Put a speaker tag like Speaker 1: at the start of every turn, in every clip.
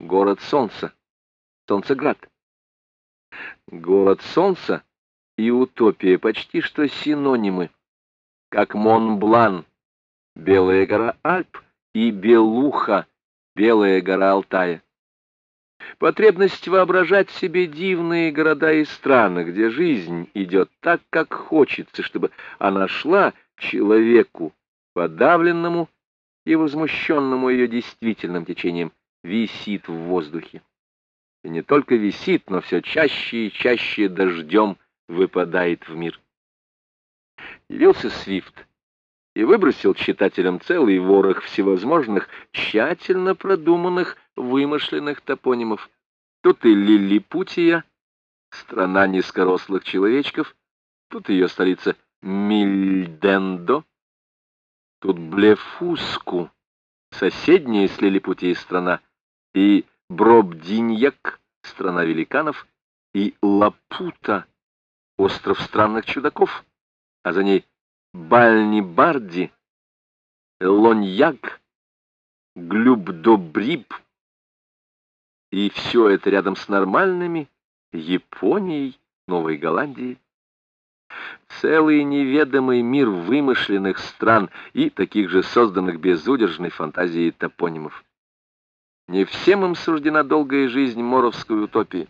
Speaker 1: город солнца, Солнцеград. Город солнца и утопия почти что синонимы, как Монблан, Белая гора Альп и Белуха, Белая гора Алтая. Потребность воображать себе дивные города и страны, где жизнь идет так, как хочется, чтобы она шла человеку, подавленному и возмущенному ее действительным течением, висит в воздухе. И не только висит, но все чаще и чаще дождем выпадает в мир. Явился Свифт и выбросил читателям целый ворох всевозможных, тщательно продуманных, вымышленных топонимов. Тут и Лилипутия, страна низкорослых человечков, тут ее столица Мильдендо, тут Блефуску, соседняя с Лилипутией страна, и Бробдиньяк, страна великанов, и Лапута, остров странных чудаков, а за ней Бальни-Барди, Лоньяк, Глюбдобриб, и все это рядом с нормальными Японией, Новой Голландией. Целый неведомый мир вымышленных стран и таких же созданных безудержной фантазией топонимов. Не всем им суждена долгая жизнь моровской утопии.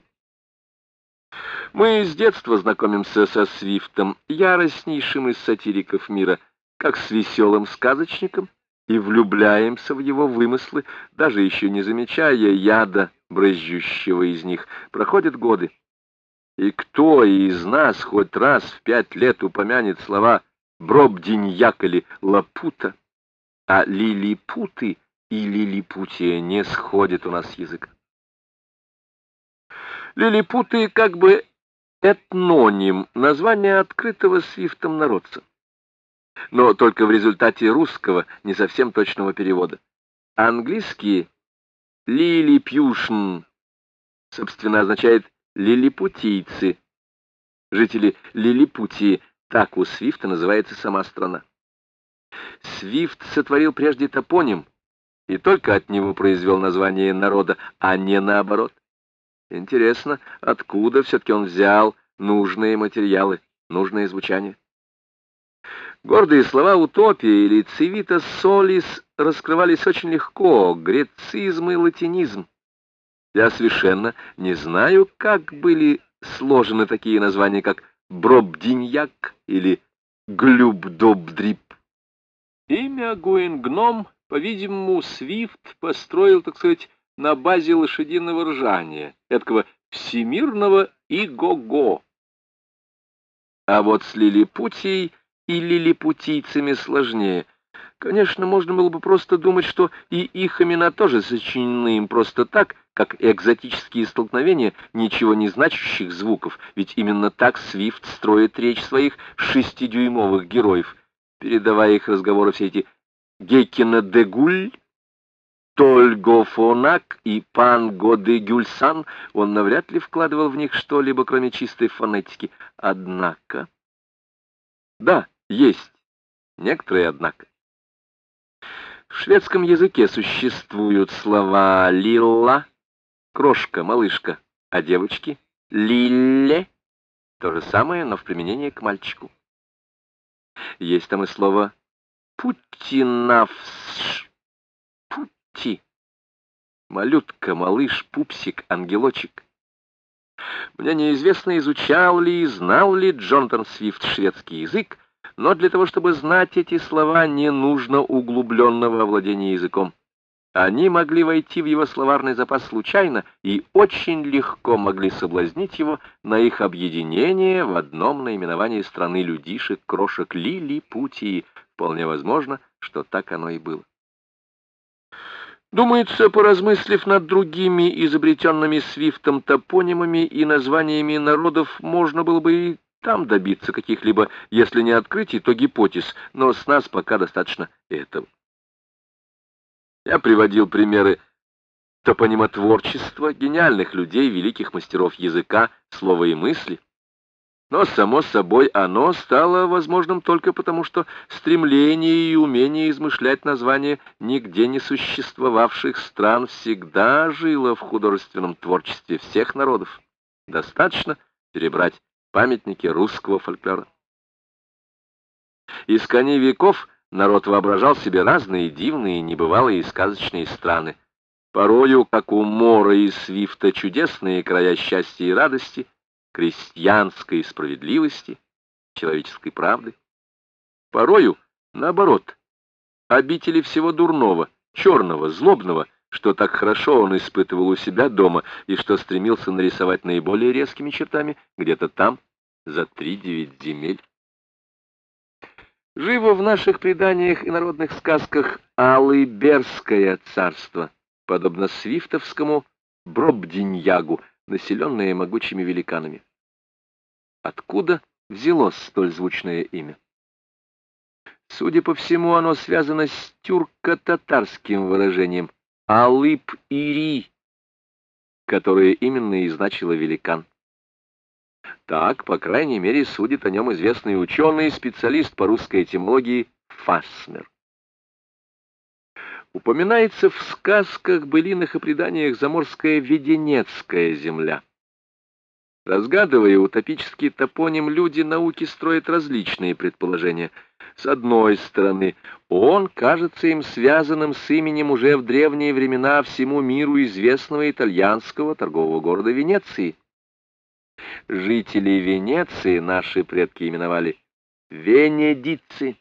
Speaker 1: Мы с детства знакомимся со Свифтом, яростнейшим из сатириков мира, как с веселым сказочником, и влюбляемся в его вымыслы, даже еще не замечая яда, брызжущего из них. Проходят годы. И кто из нас хоть раз в пять лет упомянет слова Бробдиньяк или Лапута, а Лилипуты и Лилипутия не сходят у нас с языка? Лилипуты как бы этноним, название открытого свифтом народца. Но только в результате русского, не совсем точного перевода. Английский «лилипьюшн» собственно означает «лилипутийцы». Жители Лилипутии, так у Свифта называется сама страна. Свифт сотворил прежде топоним, и только от него произвел название народа, а не наоборот. Интересно, откуда все-таки он взял нужные материалы, нужное звучание? Гордые слова «утопия» или «цивита солис» раскрывались очень легко, грецизм и латинизм. Я совершенно не знаю, как были сложены такие названия, как Бробдиньяк или Глюбдобдрип. Имя Гуингном, по-видимому, Свифт построил, так сказать, на базе лошадиного ржания, этого всемирного и-го-го. А вот с лилипутией и лилипутийцами сложнее. Конечно, можно было бы просто думать, что и их имена тоже сочинены им просто так, как экзотические столкновения ничего не значащих звуков, ведь именно так Свифт строит речь своих шестидюймовых героев, передавая их разговоры все эти Геккина де Гуль, Тольгофонак и Пан Годе Гюльсан, он навряд ли вкладывал в них что-либо, кроме чистой фонетики. Однако... Да, есть некоторые «однако». В шведском языке существуют слова «лилла», «крошка», «малышка», а девочки «лилле» — то же самое, но в применении к мальчику. Есть там и слово «путинавш», Ти. Малютка, малыш, пупсик, ангелочек. Мне неизвестно, изучал ли и знал ли Джонатан Свифт шведский язык, но для того, чтобы знать эти слова, не нужно углубленного овладения языком. Они могли войти в его словарный запас случайно и очень легко могли соблазнить его на их объединение в одном наименовании страны людишек, крошек Лили, Путии. Вполне возможно, что так оно и было. Думается, поразмыслив над другими изобретенными Свифтом топонимами и названиями народов, можно было бы и там добиться каких-либо, если не открытий, то гипотез, но с нас пока достаточно этого. Я приводил примеры топонимотворчества, гениальных людей, великих мастеров языка, слова и мысли. Но, само собой, оно стало возможным только потому, что стремление и умение измышлять названия нигде не существовавших стран всегда жило в художественном творчестве всех народов. Достаточно перебрать памятники русского фольклора. Из коней веков народ воображал себе разные дивные, небывалые и сказочные страны. Порою, как у Мора и Свифта, чудесные края счастья и радости — крестьянской справедливости, человеческой правды. Порою, наоборот, обители всего дурного, черного, злобного, что так хорошо он испытывал у себя дома и что стремился нарисовать наиболее резкими чертами где-то там, за три-девять земель. Живо в наших преданиях и народных сказках Алыберское царство, подобно свифтовскому Бробдиньягу, населенное могучими великанами. Откуда взялось столь звучное имя? Судя по всему, оно связано с тюрко-татарским выражением «алып-ири», которое именно и значило «великан». Так, по крайней мере, судит о нем известный ученый, специалист по русской этимологии Фаснер. Упоминается в сказках, былинах и преданиях заморская Веденецкая земля. Разгадывая утопический топоним, люди науки строят различные предположения. С одной стороны, он кажется им связанным с именем уже в древние времена всему миру известного итальянского торгового города Венеции. Жителей Венеции наши предки именовали венедицы.